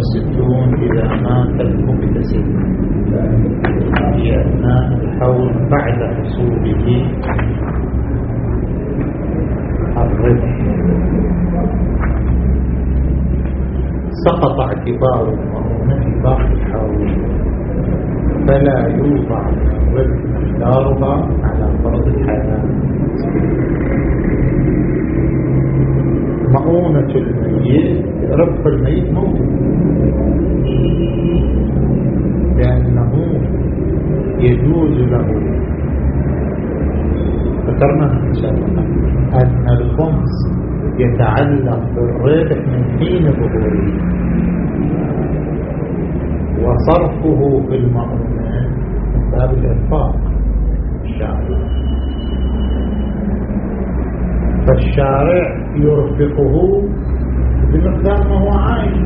والستون إذا مات المكتسب في أثناء الحول بعد حصوله الربح. سقط اعتبار المؤونة باقي الحول. فلا يوضع الربح مقدارها على فرض الحياة مؤونة الميت ربح الميت موجود. لأنه يجوز له. ذكرنا سابقا أن الخمس يتعلق بالربح من حين ظهوره. وصرفه في المؤونة من باب الإنفاق. الشارع فالشارع يرفقه بمقدار ما هو عايش.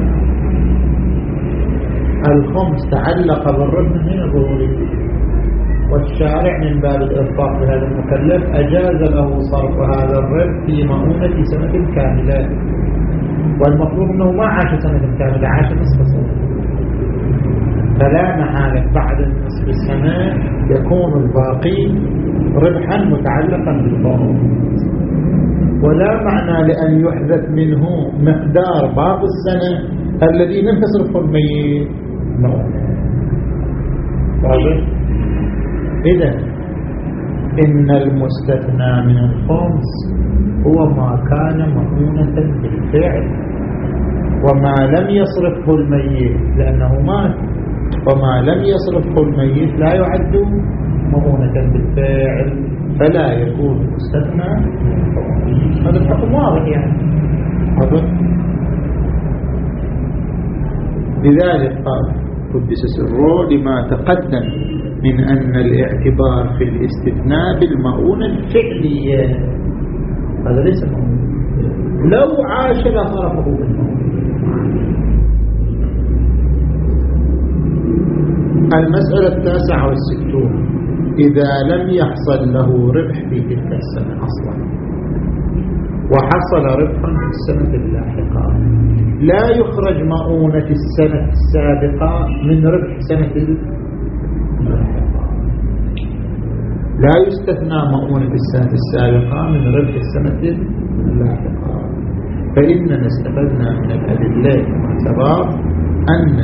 الخمس تعلق بالربح من ظهوره والشارع من باب الإرفاق بهذا المكلف أجاز له صرف هذا الربح في مؤونة سنة كاملة. والمطلوب أنه ما عاش سنة كاملة عاش نصف سنة. فلا محالة بعد نصف السنة يكون الباقي ربحا متعلقا بالضرورة ولا معنى لأن يحدث منه مقدار باقي السنة الذي لم تصرفه الميت واضح؟ إذا إن المستثنى من الخمس هو ما كان مؤونة بالفعل وما لم يصرفه الميت لأنه مات. وما لم يصرفه الميت لا يعد مؤونة بالفعل. فلا يكون مستثنى هذا الحكم واضح يعني. أظن لذلك قال قدس سره لما تقدم من أن الاعتبار في الاستثناء بالمؤونة الفعلية هذا ليس مؤونة لو عاش لصرفه بالمؤونة المسألة التاسعة والستون. إذا لم يحصل له ربح في تلك السنة أصلا. وحصل ربحا في السنة اللاحقة. لا يخرج مؤونة السنة السابقة من ربح سنة اللاحقة. لا يستثنى مؤونة السنة السابقة من ربح السنة اللاحقة. فإننا استفدنا من الأدلة سبق أن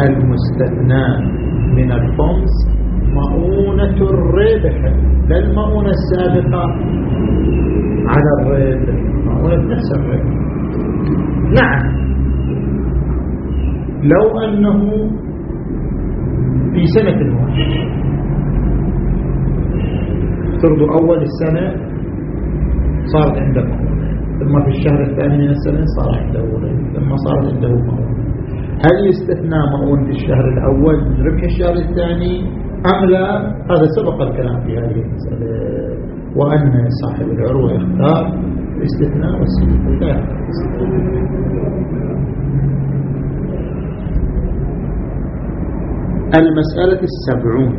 المستثنى من الخمس مؤونة الربح لا المؤونة السابقة. على الربح مؤونة نفس الربح. نعم. لو أنه في سنة واحدة. افترضوا أول السنة صارت عنده مؤونة ثم في الشهر الثاني من السنة صار عنده ربح ثم صارت عنده مؤونة هل يستثنى مؤونة الشهر الأول من ربح الشهر الثاني؟ أم لا هذا سبق الكلام في هذه المسألة وأن صاحب العروة يختار الاستثناء والسلم لا المسألة السبعون.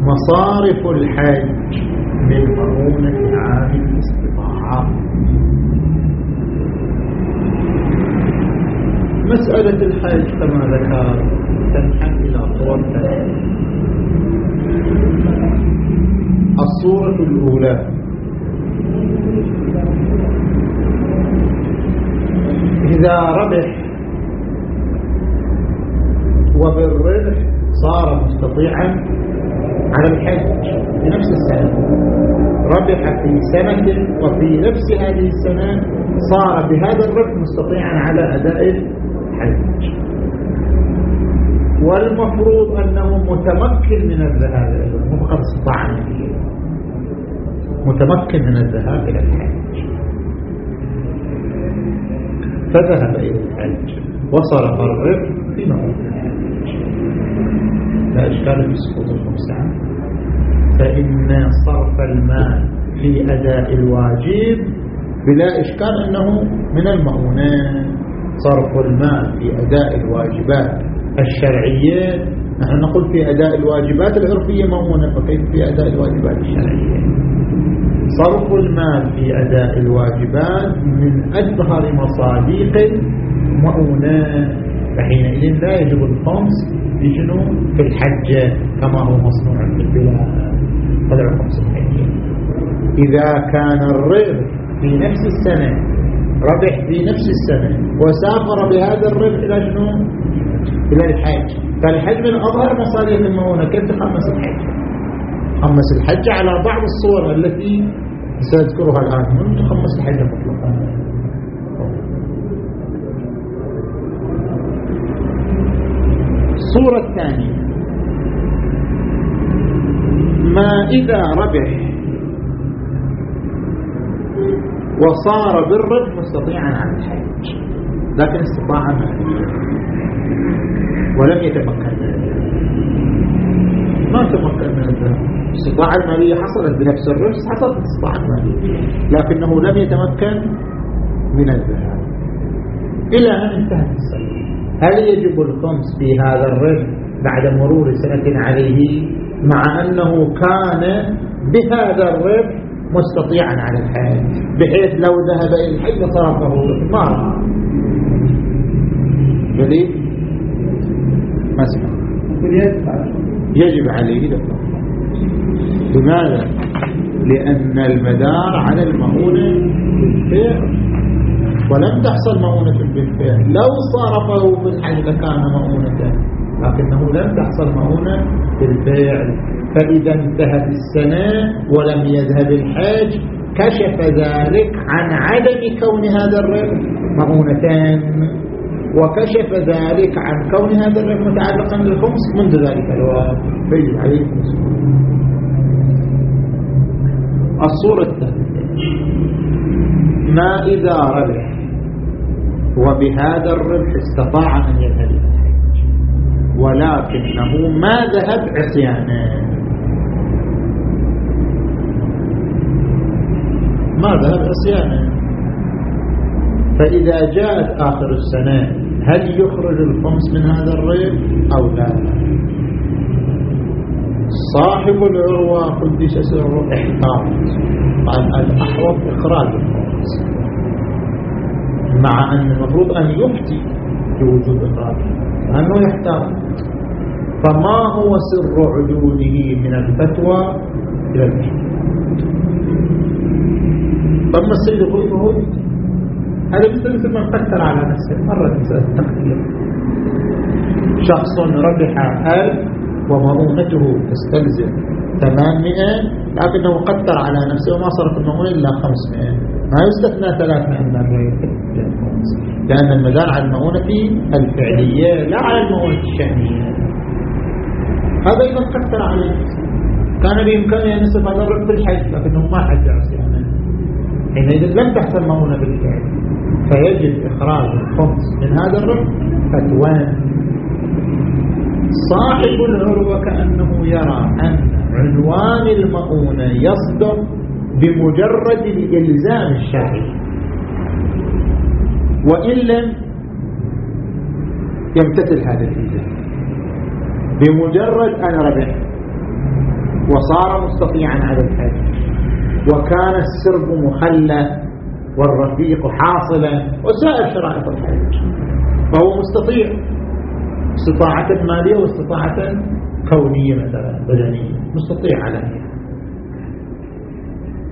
مصارف الحج من مؤونة عام الاستطاعة. مسألة الحج كما ذكر تنحل إلى صور الصورة الأولى. إذا ربح وبالربح صار مستطيعا على الحج في نفس السنة. ربح في سنة وفي نفس هذه السنة صار بهذا الربح مستطيعا على أداء الحج. والمفروض أنه متمكن من الذهاب إلى الحج فقط استطاع متمكن من الذهاب إلى الحج. فذهب إلى الحج. وصرف الربح في موضع لا إشكال في سقوط الخمسة فإن صرف المال في أداء الواجب بلا إشكال أنه من المؤونات صرف المال في أداء الواجبات. الشرعية نحن نقول في أداء الواجبات العرفية مؤونة فكيف في أداء الواجبات الشرعية؟ صرف المال في أداء الواجبات من أظهر مصاديق المؤونة فحينئذ لا يجب الخمس في شنو في الحجة كما هو مصنوع في البلاد. طلع خمس الحجة إذا كان الربح في نفس السنة ربح في نفس السنة وسافر بهذا الربح إلى شنو؟ إلى الحج. فالحج من أظهر مصاديق المؤونة. كيف تخمس الحج؟ خمس الحج على بعض الصور التي سأذكرها الآن. من تخمس الحج مطلقا؟ الصورة الثانية. ما إذا ربح وصار بالربح مستطيعا عن الحج لكن استطاع ما ولم يتمكن. ما تمكن من الذهاب الاستطاعة المالية حصلت بنفس الرشد حصلت الاستطاعة المالية لكنه لم يتمكن من الذهاب. إلى أن انتهت السنة. هل يجب الخمس في هذا الرشد بعد مرور سنة عليه مع أنه كان بهذا الربح مستطيعا على الحياة بحيث لو ذهب إلى الحج صرفه ما دليل مسمع يجب عليه دفعه لماذا؟ لأن المدار على المؤونة بالفعل ولم تحصل مؤونة بالفعل. لو صرفه في الحج لكان مؤونة لكنه لم تحصل مؤونة بالفعل فإذا انتهت السنة ولم يذهب الحج كشف ذلك عن عدم كون هذا الربح مؤونتان وكشف ذلك عن كون هذا الربح متعلقا بالخمس منذ ذلك الوقت. فيجب عليه الصورة الثانية. ما إذا ربح؟ وبهذا الربح استطاع أن يذهب. ولكنه ما ذهب عصيانا. ما ذهب عصيانا. فإذا جاءت آخر السنة هل يخرج الخمس من هذا الربح أو لا؟ صاحب العروة قدس سره إحتاط. قال الأحوط إخراج الخمس. مع أن المفروض أن يفتي بوجود إخراج لأنه يحتاط. فما هو سر عدوله من الفتوى إلى الحكم ثم السيد يقول هذا مثل من فكر على نفسه مرة مسألة التقدير. شخص ربح ألف ومؤونته تستلزم 800 لكنه قدر على نفسه وما صرف المؤونة إلا 500 ما يستثنى 300 من الرأي لأن المدار على المؤونة الفعلية لا على المؤونة الشأنية. هذا إذا قدر على نفسه كان بإمكانه أن يصف هذا الرب بالحج لكنه ما حج عصيانا حينئذ لم تحصل مؤونة بالفعل. فيجب إخراج الخمس من هذا الرب فتوان. صاحب العروة كأنه يرى أن عنوان المؤونة يصدر بمجرد الإلزام الشرعي. وإن لم يمتثل هذا الإلزام. بمجرد أن ربح. وصار مستطيعا على الحج. وكان السرب مخلى والرفيق حاصلا. وسائر شرائط الحج. فهو مستطيع. استطاعة مالية واستطاعة كونية مثلا بدنية. مستطيع عليها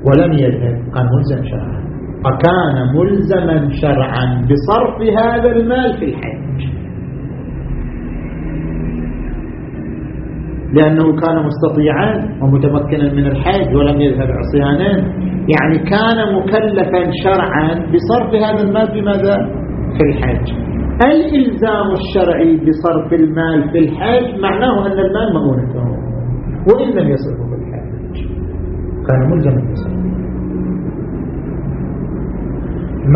ولم يذهب. كان ملزم شرعا. فكان ملزما شرعا بصرف هذا المال في الحج. لأنه كان مستطيعا ومتمكنا من الحج ولم يذهب عصيانا. يعني كان مكلفا شرعا بصرف هذا المال في ماذا؟ في الحج الإلزام الشرعي بصرف المال في الحج معناه أن المال مؤونته وإن لم يصرفه في الحج كان ملزما بصرفه.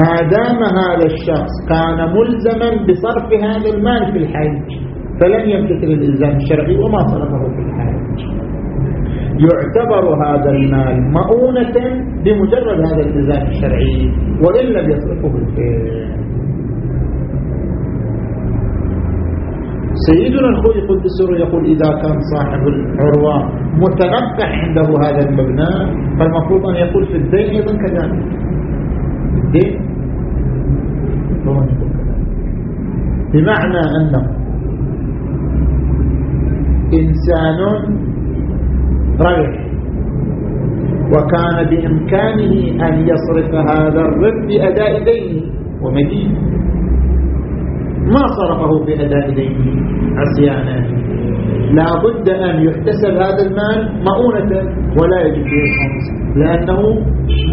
ما دام هذا الشخص كان ملزما بصرف هذا المال في الحج فلم يمتثل الإلزام الشرعي وما صرفه في الحج يعتبر هذا المال مؤونة بمجرد هذا الإلزام الشرعي وإن لم يصرفه بالفعل سيدنا الخوي قدس يقول إذا كان صاحب العروة متنقح عنده هذا المبنى فالمفروض أن يقول في الدين أيضا كذلك. الدين؟ بمعنى أنه إنسان ريح وكان بإمكانه أن يصرف هذا الرب بأداء دينه. ومدينة. ما صرفه بأداء دينه. عصيانا لا بد أن يحتسب هذا المال مؤونة ولا يجب فيه الخمس لأنه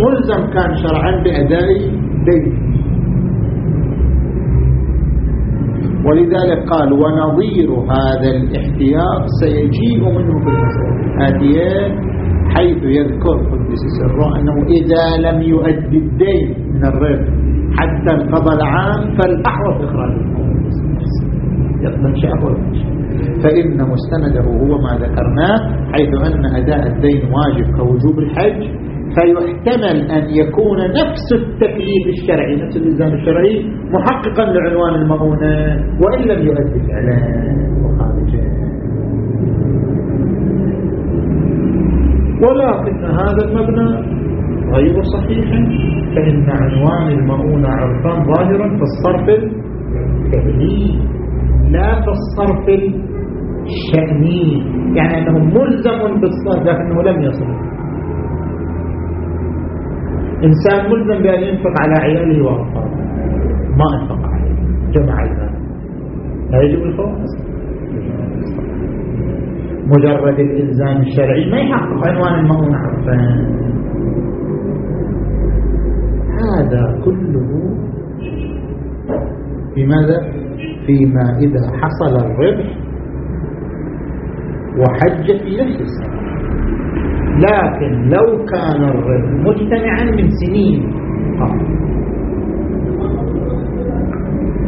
ملزم كان شرعا بأداء دينه. ولذلك قال ونظير هذا الاحتياط سيجيء منه في المسألة حيث يذكر قدس سره أنه إذا لم يؤدي الدين من الرب حتى انقضى العام فالأحوط إخراج يقبل شيء فإن مستنده هو ما ذكرناه حيث أن أداء الدين واجب كوجوب الحج فيحتمل أن يكون نفس التكليف الشرعي نفس الإلزام الشرعي محققا لعنوان المؤونة وإن لم يؤدي فعلا وخارجا ولكن هذا المبنى غير صحيح فإن عنوان المؤونة عرفان ظاهرا في الصرف الفعلي لا في الصرف الشأني. يعني أنه ملزم بالصرف لكنه لم يصرف. إنسان ملزم بأن ينفق على عياله وأطفاله. ما أنفق عليه جمع المال لا يجب الفوز مجرد الإلزام الشرعي. ما يحقق عنوان المؤونة عرفان هذا كله بماذا فيما إذا حصل الربح وحج في نفس السنة لكن لو كان الربح مجتمعا من سنين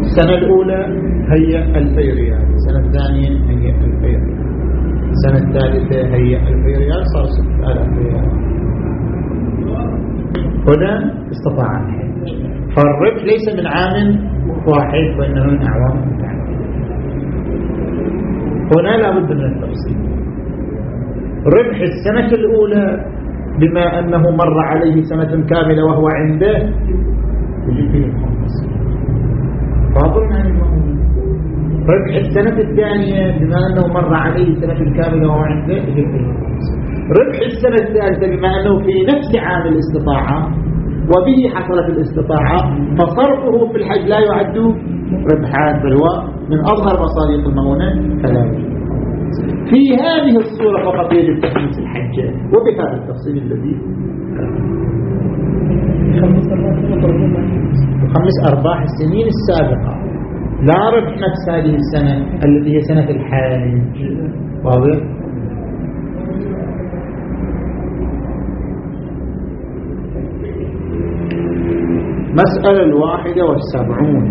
السنة الأولى هي ألفي ريال السنة الثانية هي ألفي ريال السنة الثالثة هي ألفي ريال صار ستة آلاف ريال هنا استطاع الحج فالربح ليس من عام واحد وإنما من أعوام متعددة. هنا لابد من التفصيل. ربح السنة الأولى بما أنه مر عليه سنة كاملة وهو عنده. فاضل عن ربح السنة الثانية بما أنه مر عليه سنة كاملة وهو عنده. ربح السنة الثالثة بما أنه في نفس عام الاستطاعة وبه حصلت الاستطاعة فصرفه في الحج لا يعد ربحان بل هو من أظهر مصاريف المؤونة يجب في هذه الصورة فقط يجب تخميس الحجة. وبهذا التفصيل الذي خمس أرباح السنين السابقة. لا ربح نفس هذه السنة التي هي سنة الحج واضح؟ مسألة الواحدة والسبعون.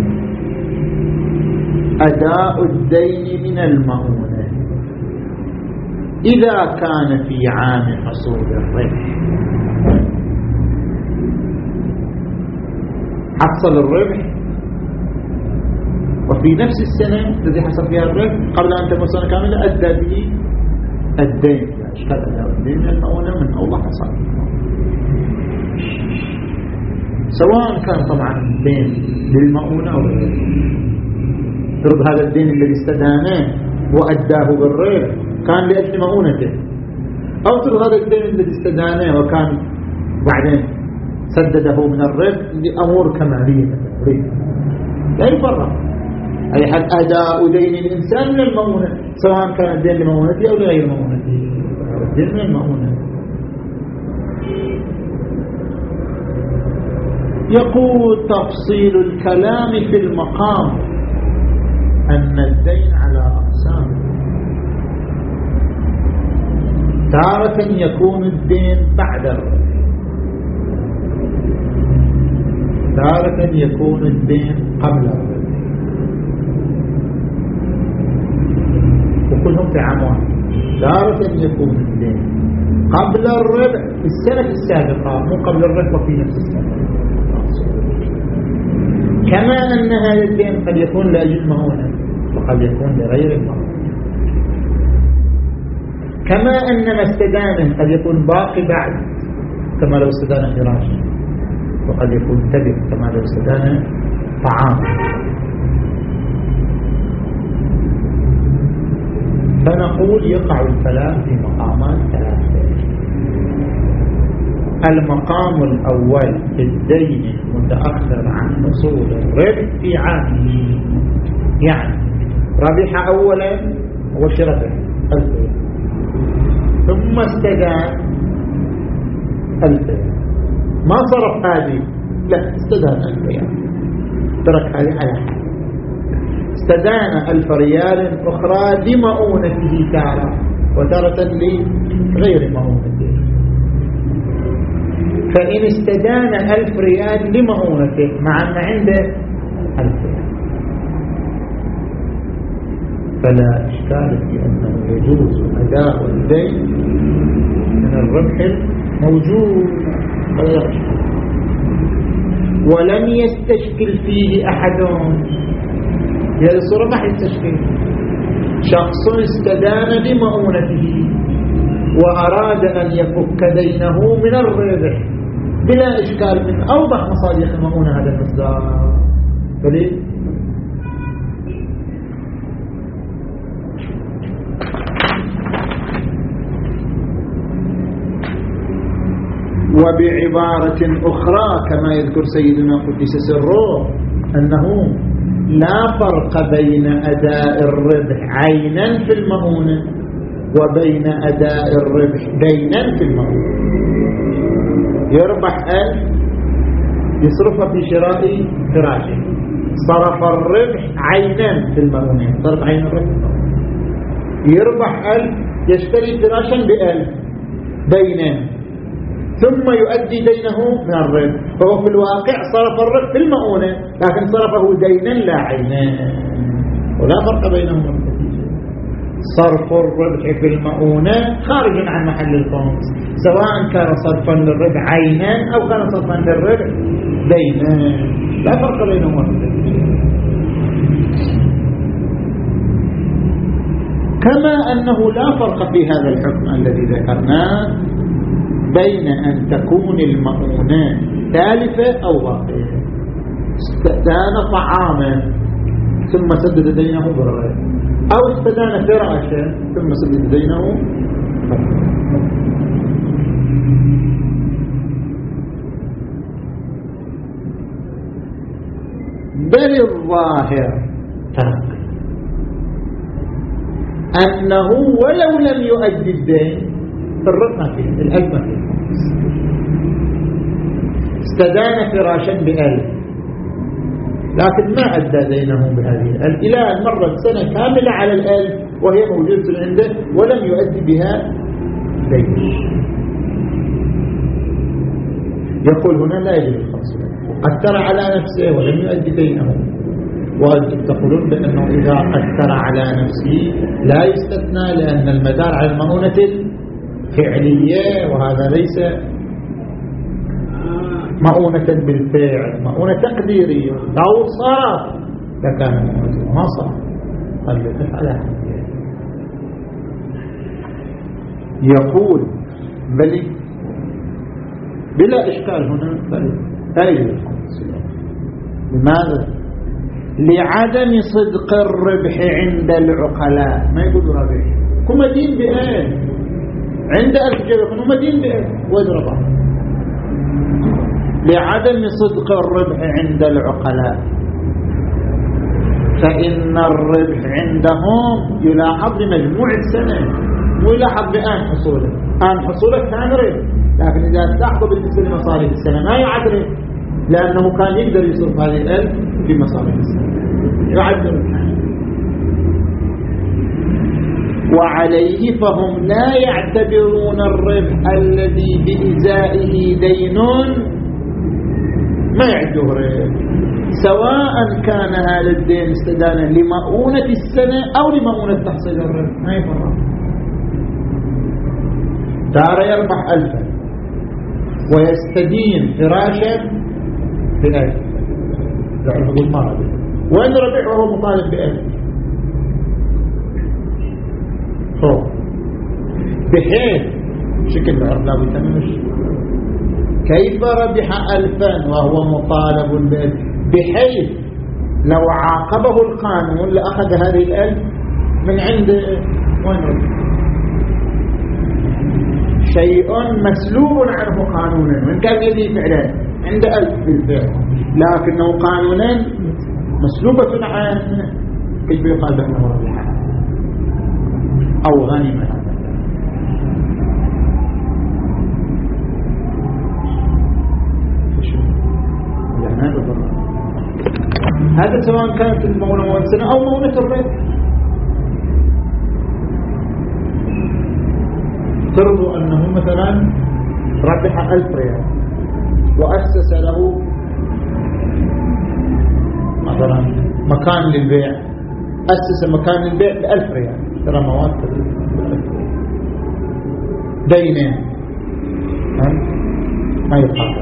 أداء الدين من المؤونة. إذا كان في عام حصول الربح. حصل الربح. وفي نفس السنة الذي حصل فيها الربح قبل أن تكون سنة كاملة أدى به الدين. أشكال أداء الدين المؤونة من أول حصل سواء كان طبعا الدين للمؤونة أو فرض هذا الدين الذي استدانه وأداه بالربح. كان لأجل مؤونته أو هذا الدين الذي استدانه وكان بعدين سدده من الرب لأمور كمالية. لا يفرق. أي حد أداء دين الإنسان من المؤونة سواء كان الدين لمؤونته أو لغير مؤونته الدين من المؤونة يقول تفصيل الكلام في المقام أن الدين على أقسام تارة يكون الدين بعد الربح تارة يكون الدين قبل الربح وكلهم في عام واحد تارة يكون الدين قبل الربح في السنة السابقة مو قبل الربح وفي نفس السنة. كما أن هذا الدين قد يكون لأجل مهونة وقد يكون لغير المرض كما أن ما استدانه قد يكون باقي بعد كما لو استدان فراش وقد يكون تبع كما لو استدان طعام. فنقول يقع الكلام في مقامات ثلاثة. المقام الأول الدين المتأخر عن حصول الربح في عامه يعني ربح أولا أول شيء ربح ثم استدان ألف ما صرف هذه. لا استدان ألف ريال. ترك هذه على حال استدان ألف ريال أخرى لمؤونته تارة وتارة لغير مؤونته. فإن استدان ألف ريال لمؤونته مع أن عنده ألف ريال فلا إشكال في أنه يجوز أداء الدين من الربح الموجود. ولم يستشكل فيه أحد. هذه الصورة ما يستشكل شخص استدان بمؤونته وأراد أن يفك دينه من الربح بلا إشكال من أوضح مصادق المؤونة هذا المصدار فليه وبعبارة أخرى كما يذكر سيدنا قدس سره أنه لا فرق بين أداء الربح عينا في المؤونة وبين أداء الربح دينا في المؤونة يربح ألف يصرفها في شراء فراشه صرف الربح عينا في المؤونة صرف عين الربح. يربح ألف يشتري فراشا بألف. دينا. ثم يؤدي دينه من الربح فهو في الواقع صرف الربح في المؤونة لكن صرفه دينا لا عينا. ولا فرق بينهما. صرف الربح في المؤونة خارج عن محل الخمس سواء كان صرفا للربح عينا أو كان صرفا للربح دينا. لا فرق بينهما. كما أنه لا فرق في هذا الحكم الذي ذكرناه. بين أن تكون المؤونات تالفة أو باقية. استدان طعاما ثم سدد دينه بالغير أو استدان فراشا ثم سدد دينه بل الظاهر ترك. أنه ولو لم يؤدي الدين فرقنا فيه الألف فيه استدان فراشا بألف لكن ما أدى دينه بهذه الألف إلى أن مرت سنة كاملة على الألف وهي موجودة عنده ولم يؤدي بها دين يقول هنا لا يجب الخمس قد على نفسه ولم يؤدي دينه. وأنتم تقولون بأنه إذا قد على نفسه لا يستثنى لأن المدار على المؤونة الفعلية وهذا ليس مؤونة بالفعل مؤونة تقديرية. لو صار لكان ما صار. قد على يقول بل بلا إشكال هنا بل لماذا؟ لعدم صدق الربح عند العقلاء. ما يقول ربح؟ كما دين بأين عند ألف جبل كما دين بأين وين ربح لعدم صدق الربح عند العقلاء. فإن الربح عندهم يلاحظ بمجموع السنة مو يلاحظ بآن حصوله. آن حصوله كان ربح. لكن إذا تلاحظوا بالنسبة لمصاريف السنة ما يعد ربح. لأنه كان يقدر يصرف هذه الألف في مصاريف السنة. يعد ربح وعليه فهم لا يعتبرون الربح الذي بإزائه دين ما يعده سواء كان هذا الدين استدانا لمؤونة السنة أو لمؤونة تحصيل الربح. ما يفرق. دار يربح ألفا. ويستدين فراشا بألف. يقول ما ربح وهو مطالب بألف؟ فوق بحيث شكل العرض لا بد كيف ربح ألفا وهو مطالب بحيث لو عاقبه القانون لأخذ هذه الألف من عند وين؟ شيء مسلوب عنه قانونا وإن كان يدي فعلا؟ عند ألف. بالفعل لكنه قانونا مسلوبة عنه كيف يقال بأنه ربح؟ أو غنم هذا سواء كانت المونة مونة سنة أو مونة الربح افترضوا أنه مثلا ربح ألف ريال وأسس له مثلا مكان للبيع. أسس مكان للبيع بألف ريال. ترى مواد دينين ما يقال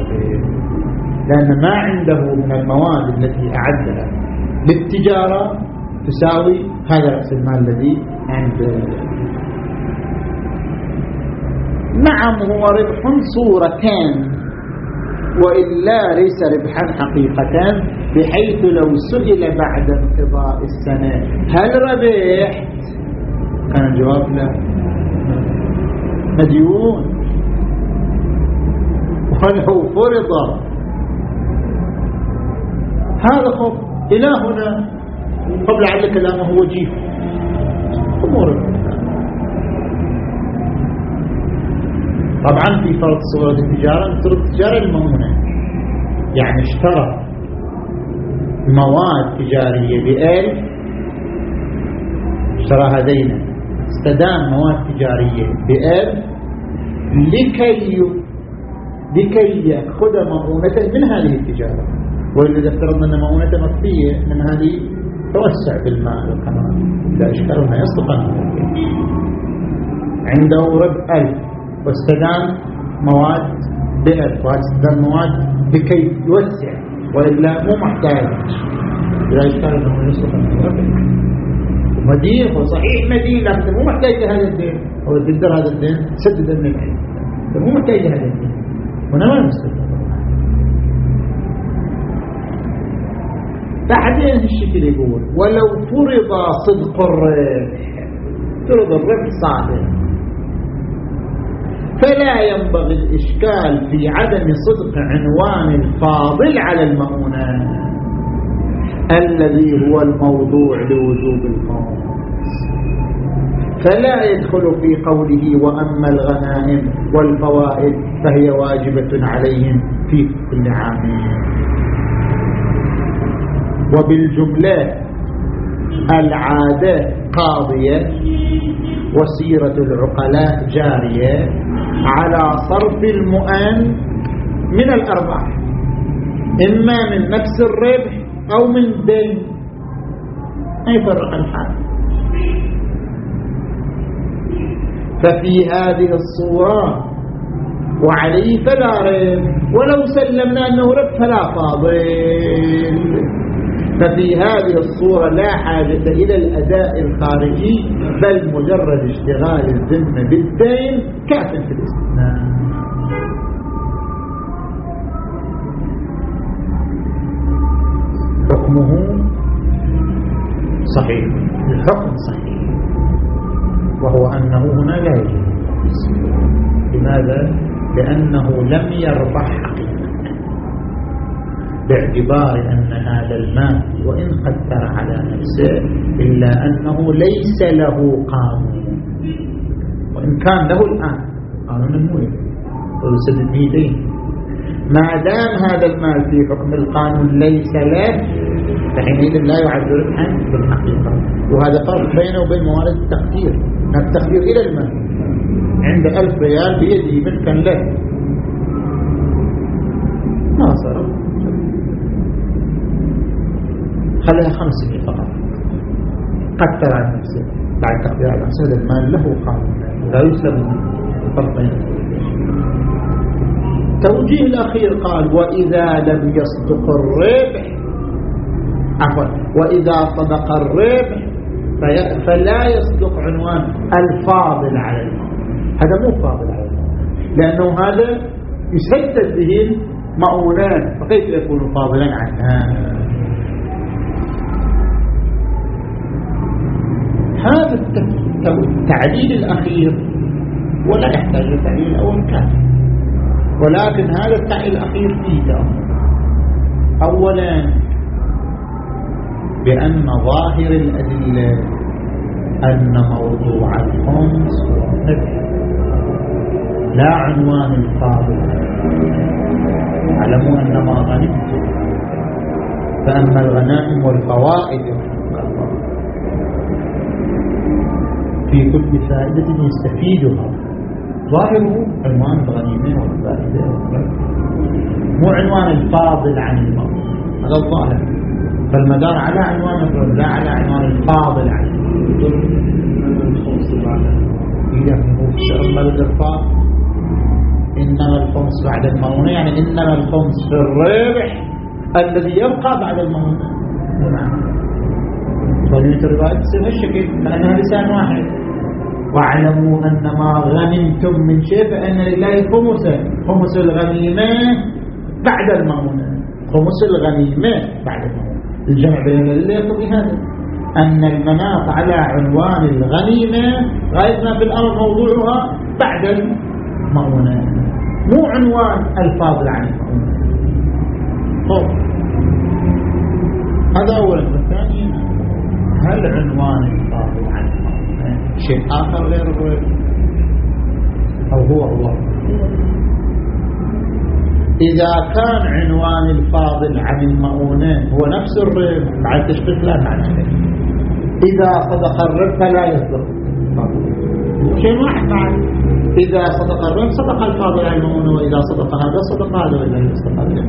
لأن ما عنده من المواد التي أعدها للتجارة تساوي هذا رأس المال الذي عنده. نعم هو ربح صورتان وإلا ليس ربحا حقيقة بحيث لو سئل بعد انقضاء السنة هل ربحت كان الجواب لا مديون. ولو فرض. هذا خب إلى هنا قبل على كلامه وجيه أمور. طبعا في فرق صورة التجارة نفترض التجارة المؤمنة يعني اشترى مواد تجارية بألف اشتراها دينا استدام مواد تجارية. بألف لكي لكي يأخذ مؤونة من هذه التجارة. وإذا افترضنا أن مؤونة مخفية من هذه توسع بالمال كمان إذا اشتروا ما يصدق عنده رب ألف واستدام مواد بئر واستدام مواد لكي يوسع. وإلا مو محتاج. إذا اشتغل أنه يصرف مدين هو صحيح. مدين لكن مو محتاج لهذا الدين. هو تقدر هذا الدين؟ سدد المدين مو محتاج لهذا الدين. هنا ما مستفيد. بعدين الشكل يقول ولو فرض صدق الربح فرض الربح صادق. فلا ينبغي الإشكال في عدم صدق عنوان الفاضل على المؤونة. الذي هو الموضوع لوجوب الفاضل فلا يدخل في قوله وأما الغنائم والفوائد فهي واجبة عليهم في كل عام. وبالجملة العادة قاضية وسيرة العقلاء جارية على صرف المؤن من الأرباح. إما من نفس الربح أو من دين ما يفرق الحال. ففي هذه الصورة وعليه فلا ربح ولو سلمنا أنه ربح فلا فاضل. ففي هذه الصورة لا حاجة إلى الأداء الخارجي بل مجرد اشتغال الذمة بالدين كاف في الاستثناء حكمه صحيح. الحكم صحيح. وهو أنه هنا لا يجب لماذا؟ لأنه لم يربح حقيقة. باعتبار أن هذا المال وإن خسر على نفسه إلا أنه ليس له قانون. وإن كان له الآن قانون الملك. ويسدد دين ما دام هذا المال في حكم القانون ليس له فحينئذ لا يعد ربحا بالحقيقة. وهذا فرق بينه وبين موارد التقدير. التقدير إلى المال. عند ألف ريال بيده ملكا له. ما صرف خليها خمسمية فقط. قتل عن نفسه. بعد تقدير على المال له قانون. لا يسلم الفرقين توجيه الأخير قال وإذا لم يصدق الربح عفوا. وإذا صدق الربح فلا يصدق عنوان الفاضل على الماء هذا مو فاضل على الماء لأنه هذا يسدد به المؤونات فكيف يكون فاضلا عنها؟ هذا التعليل الأخير ولا يحتاج للتعليل الأول كافي ولكن هذا التعليل الأخير فيه أولا بأن ظاهر الأدلة أن موضوع الخمس هو لا عنوان الفاضل. اعلموا أن ما غنمتم. فأما الغنائم والفوائد في كل فائدة يستفيدها ظاهره عنوان الغنيمة والفائدة مو عنوان الفاضل عن الموت هذا الظاهر. فالمدار على عنوان الرب لا على عنوان الفاضل عن الموت إذا الإرفاق إنما الخمس بعد المونة يعني إنما الخمس في الربح الذي يبقى بعد المونة نعم طريقة الرواية تصير هالشكل لأنها لسان واحد. واعلموا أن ما غنمتم من شيء فإن لله خمسة خمس الغنيمة بعد المؤونة خمس الغنيمة بعد المؤونة الجمع بين الذي يقضي هذا أن المناط على عنوان الغنيمة غاية ما في الأرض موضوعها بعد المؤونة. مو عنوان الفاضل عن المؤونة طب هذا أولا ثانيا هل عنوان الفاضل عن شيء آخر غير الرب أو هو الله إذا كان عنوان الفاضل عن المؤونة هو نفس الرب بعد تشبك لا معنى. إذا صدق الرب فلا يصدق. شيء واحد إذا صدق الرب صدق الفاضل عن المؤونة وإذا صدق هذا صدق هذا وإذا صدق هذا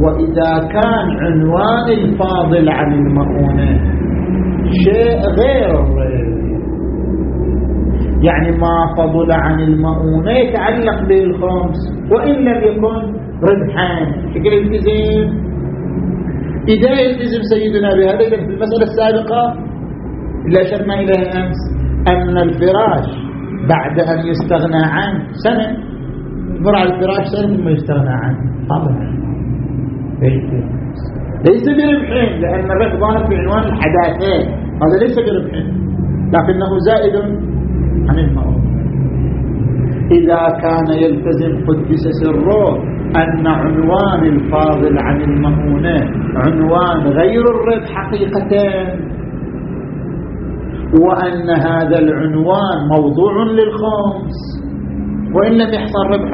وإذا كان عنوان الفاضل عن المؤونة شيء غير يعني ما فضل عن المؤونة يتعلق به الخمس وإن لم يكن ربحان. شكل التزم. إذا يلتزم سيدنا بهذا في المسألة السابقة اللي أشرنا إليها أمس أن الفراش بعد أن يستغنى عنه سنة. مر الفراش سنة ثم يستغنى عنه. طبعا. ليس بربحين لأن الربح ظاهر في عنوان الحداثات هذا ليس بربحين لكنه زائد عن المعروف إذا كان يلتزم قدس سره أن عنوان الفاضل عن المهونة عنوان غير الربح حقيقة وأن هذا العنوان موضوع للخمس. وإن لم يحصل ربح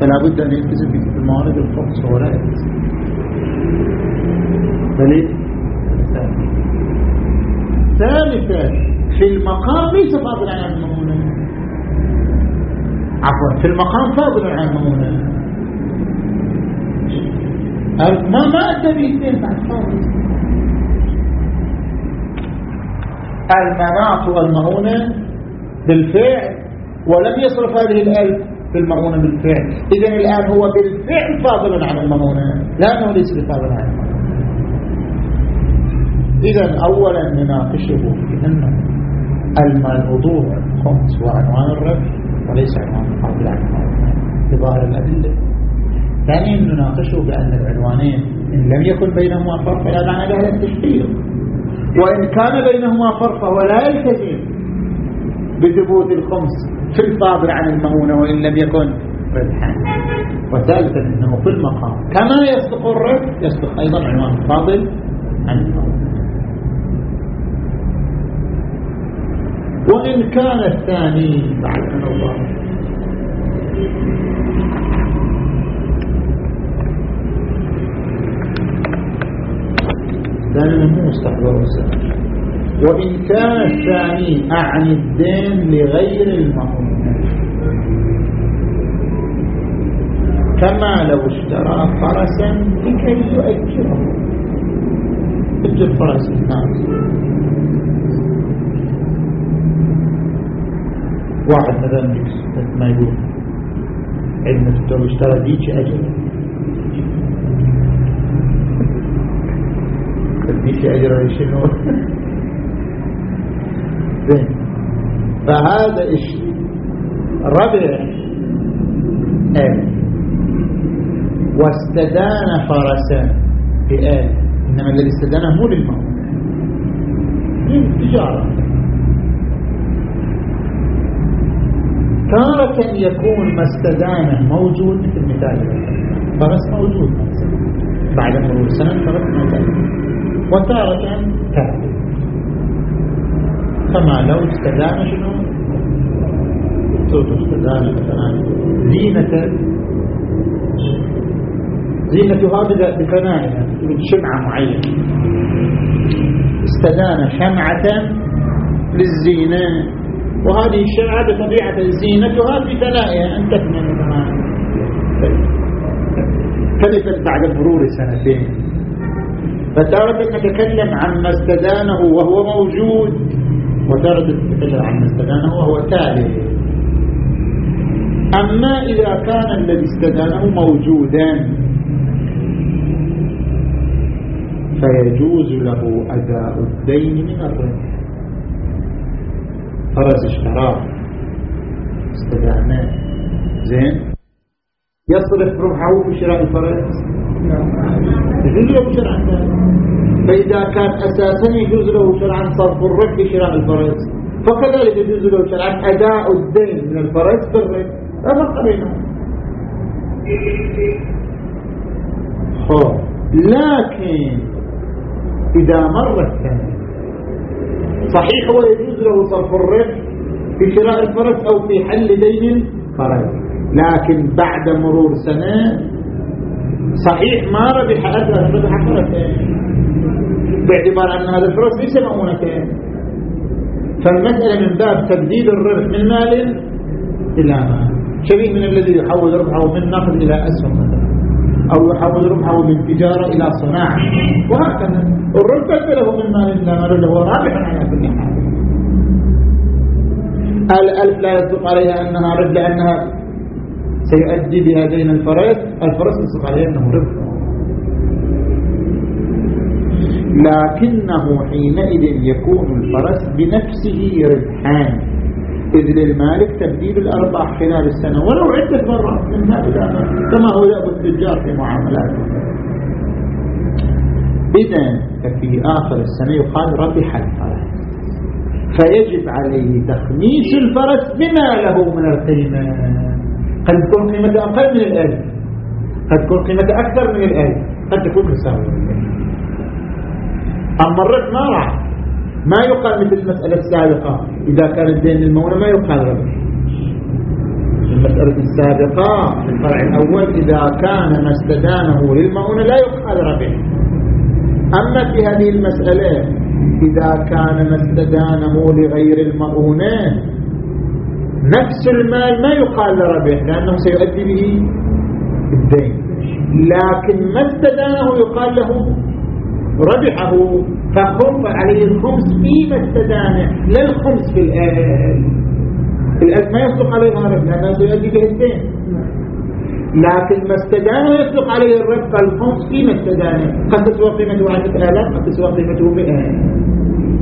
فلا بد أن يلتزم بالموارد الخمس ولا يلتزم ثالثا. في المقام ليس فاضلا عن المؤونة عفوا في المقام فاضل عن المؤونة ما ما أدى باثنين بعد فاضل. المناط والمؤونة بالفعل ولم يصرف هذه الألف في المؤونة بالفعل. إذا الآن هو بالفعل فاضل عن المؤونة لأنه ليس بفاضل عن المؤونة إذا أولا نناقشه في أن الموضوع خمس وعنوان الربح وليس عنوان القابل عن بظاهر الأدلة. ثانيا نناقشه بأن العنوانين إن لم يكن بينهما فرق فلا معنى لها التشبيه. وإن كان بينهما فرق فهو لا يلتزم بثبوت الخمس في الفاضل عن المؤونة وإن لم يكن ربحا وثالثا أنه في المقام. كما يصدق الربح يصدق أيضا عنوان الفاضل عن المؤونة وإن كان الثاني بعد أن الله. ثاني مو مستحضر وإن كان الثاني أعني الدين لغير المؤمن كما لو اشترى فرسا لكي يؤجره. اجر فرس الناس واحد مثلا مثل ما يقول. علم الدكتور اشترى ديك أجل تديك أجر شنو؟ زين. فهذا ربع. آل واستدان فرسا بآل. إنما الذي استدانه مو للموت. للتجارة تارة يكون ما استدانه موجود مثل مثال. فرس موجود. بعد مرور سنة فرس موجود. وتارة تابع كما لو استدان شنو؟ استدان مثلا. زينة. زينتها بفنائها من شمعة معينة. استدان شمعة للزينة. وهذه الشمعة بطبيعة زينتها في فنائها أن تكمل مثلا تلفت بعد مرور سنتين. فتارة نتكلم عن ما استدانه وهو موجود. وتارة نتكلم عن ما استدانه وهو تالي أما إذا كان الذي استدانه موجودا فيجوز له أداء الدين من الربح فرز اشتراه استدانه زين؟ يصرف ربحه في شراء الفرس؟ يجوز له شرعا. فإذا كان أساسا يجوز له شرعا صرف الربح في شراء الفرس. فكذلك يجوز له شرعا أداء الدين من الفرس بالربح لا فرق بينهم. لكن إذا مرت سنة صحيح هو يجوز له صرف الربح في شراء الفرس أو في حل دين الفرس. لكن بعد مرور سنة صحيح ما ربح أثر ربح فرسين باعتبار أن هذا الفرس ليس مؤونتين فالمسألة من باب تبديل الربح من مال إلى مال. شبيه من الذي يحول ربحه من نقد إلى أسهم مثلا. أو يحول ربحه من تجارة إلى صناعة. وهكذا. الربح له من مال إلى مال هو رابح على كل حال. الألف لا يصدق عليها أنها رد لأنها سيؤدي بها دين الفرس. الفرس يصدق عليه أنه ربح. لكنه حينئذ يكون الفرس بنفسه ربحان إذ للمالك تبديل الأرباح خلال السنة ولو عدة مرات من هذا كما هو دأب التجار في معاملاته إذا ففي آخر السنة يقال ربح الفرس. فيجب عليه تخميس الفرس بما له من القيمة قد تكون قيمته أقل من الألف. قد تكون قيمته أكثر من الألف. قد تكون مساوية أما الرد ما راح. ما يقال مثل المسألة السابقة. إذا كان الدين للمولى ما يقال ربح. المسألة السابقة في الفرع الأول إذا كان ما استدانه للمؤونة لا يقال ربح. أما في هذه المسألة إذا كان ما استدانه لغير المؤونة نفس المال ما يقال ربح لأنه سيؤدي به الدين. لكن ما استدانه يقال له ربحه. فخف عليه الخمس فيما استدانه لا الخمس في الآل الآل ما يصدق عليه ربح لأنه سيؤدي به الدين. لكن ما استدانه يصدق عليه الربح الخمس فيما استدانه قد تسوى قيمته عشرة آلاف قد تسوى قيمته مئة.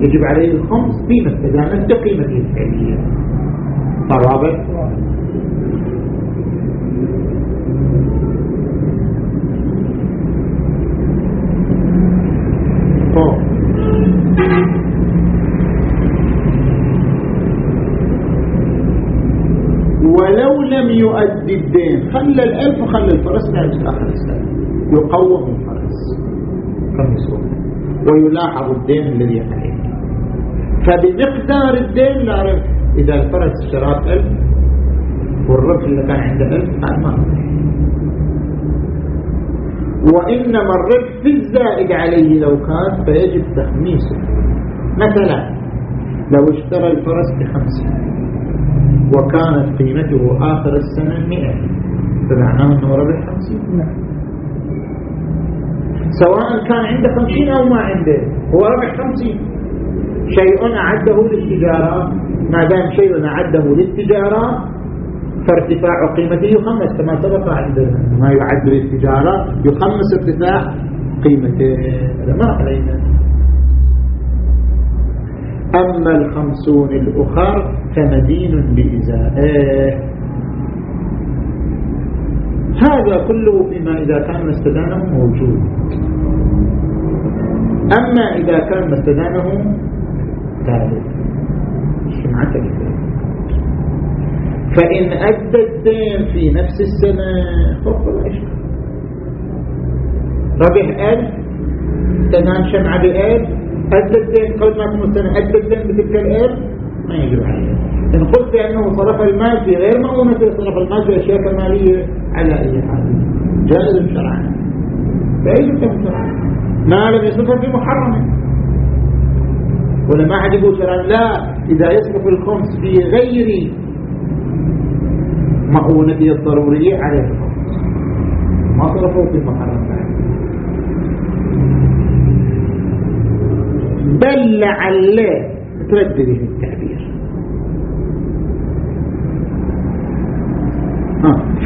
يجب عليه الخمس فيما استدانه بقيمته الفعلية الرابع يؤدي الدين خلى الألف وخلى الفرس لا آخر السنة. يقوم الفرس كم ويلاحظ الدين الذي عليه فبمقدار الدين لا ربح. إذا الفرس اشتراه ألف والربح اللي كان عنده ألف هذا ما وإنما الربح في الزائد عليه لو كان فيجب تخميسه. مثلا لو اشترى الفرس بخمسين. وكانت قيمته آخر السنة مئة. فمعناه أنه ربح خمسين. نعم. سواء كان عنده خمسين أو ما عنده هو ربح خمسين. شيء أعده للتجارة ما دام شيء أعده للتجارة فارتفاع قيمته يخمس كما سبق عندنا ما يعد للتجارة يخمس ارتفاع قيمته. هذا ما علينا. أما الخمسون الأخر فمدين بإزائه هذا كله فيما إذا كان ما استدانه موجود. أما إذا كان ما استدانه ثالث سمعتك فإن أدى الدين في نفس السنة فوق العشق ربح ألف تنام شمعة بألف أدى الدين ما تكون السنة أدى الدين بتلك الألف ما يجب عليه إن قلت بأنه صرف المال في غير مؤونة صرف المال في أشياء كمالية على أي حال. جائز شرعا فأي شرعا ما لم يصرفه في محرم. ولا ما عجبه شرعا لا إذا يصرف الخمس في غير مؤونته الضرورية عليه. ما صرفه في محرم. بل لعله تردد في التعبير.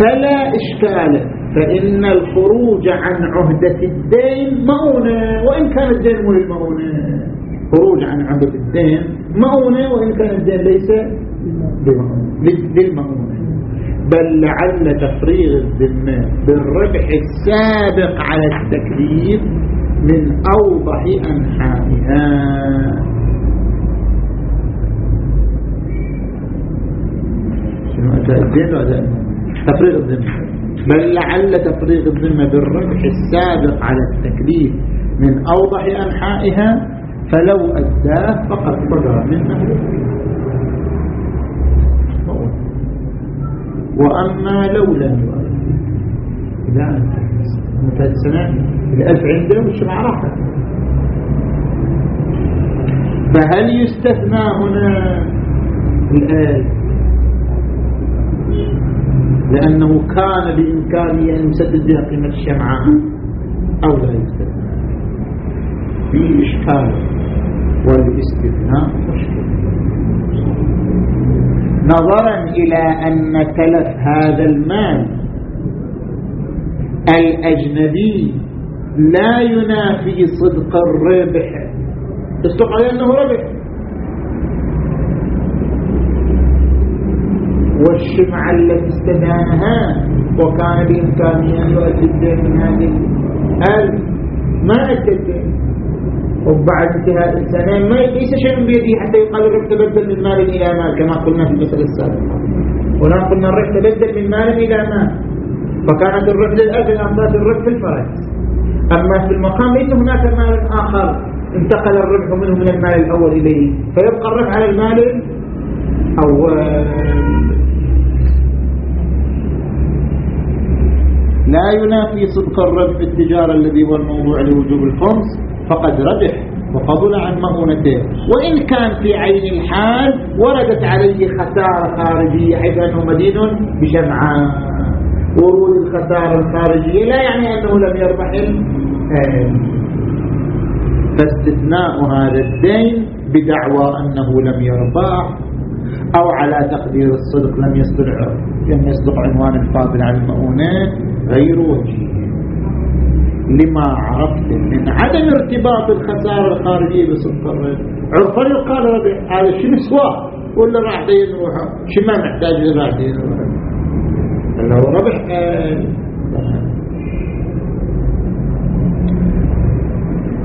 فلا إشكال فإن الخروج عن عهدة الدين مؤونة وإن كان الدين مو للمؤونة خروج عن عهدة الدين مؤونة وإن كان الدين ليس للمؤونة. بل لعل تفريغ الذمة بالربح السابق على التكليف من أوضح أنحائها. شنو الدين تفريغ الذمة بل لعل تفريغ الذمة بالربح السابق على التكليف من أوضح أنحائها فلو أداه فقد صدر منه. وأما لو لم يؤدي. إذا انتهت السنة الألف عنده والشمع راحة فهل يستثنى هنا الآية لأنه كان بإمكانه أن يسدد بها قيمة الشمعة أو لا يستثنى. في إشكال والاستثناء مشكل. نظرا إلى أن تلف هذا المال الأجنبي لا ينافي صدق الربح. تصدق عليه أنه ربح. والشمعة التي استدانها وكان بإمكانه أن يؤدي الدين من هذه الألف ما أدى الدين وبعد انتهاء السنة ما ليس شيء بيده حتى يقال الربح تبدل من مال إلى مال كما قلنا في المسألة السابقة هنا قلنا الربح تبدل من مال إلى مال. فكانت الربح للأجل الأمثال الربح في الفرج. أما في المقام ليس هناك مال آخر. انتقل الربح منه من المال الأول إليه. فيبقى الربح على المال الأول. لا ينافي صدق الربح في التجارة الذي هو الموضوع لوجوب الخمس. فقد ربح وفضل عن مؤونته وإن كان في عين الحال وردت عليه خسارة خارجية حيث أنه مدين بجمعان ورود الخسارة الخارجية لا يعني أنه لم يربح فاستثناء هذا الدين بدعوى أنه لم يربح أو على تقدير الصدق لم يصدر لم يصدق عنوان الفاضل عن المؤونات غير وجيه. لما عرفت من عدم ارتباط الخسارة الخارجية بصدق الربح عرفا يقال ربح هذا شنو سواء ولا راح دين روحه شو ما محتاج راح دين روحه لو ربح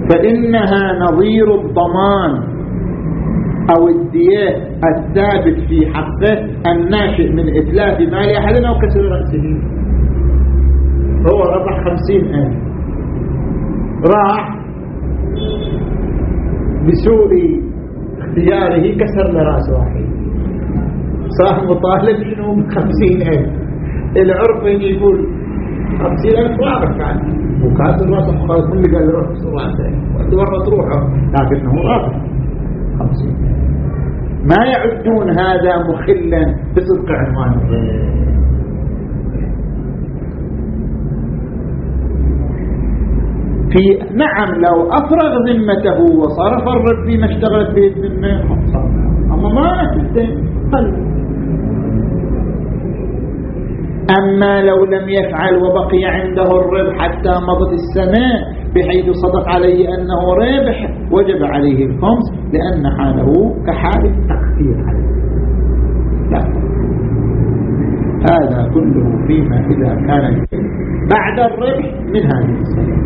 فإنها نظير الضمان أو الدية الثابت في حقه الناشئ من إتلاف مال أحد أو كسر رأسه. هو ربح خمسين ألف راح بسوء اختياره كسر لراس واحد. صار مطالب شنو؟ بخمسين ألف العرف يقول ألف رابح كان وكاسر راسه خالص اللي قال روح راسه ورط روحه لكنه رابح خمسين ما يعدون هذا مخلا بصدق عنوان في نعم لو أفرغ ذمته وصرف الرب فيما اشتغلت به الذمة أما ما الدين أما لو لم يفعل وبقي عنده الرب حتى مضت السنة بحيث صدق عليه أنه ربح وجب عليه الخمس لأن حاله كحال التقدير عليه. لا. هذا كله فيما إذا كان بعد الربح من هذه السنة.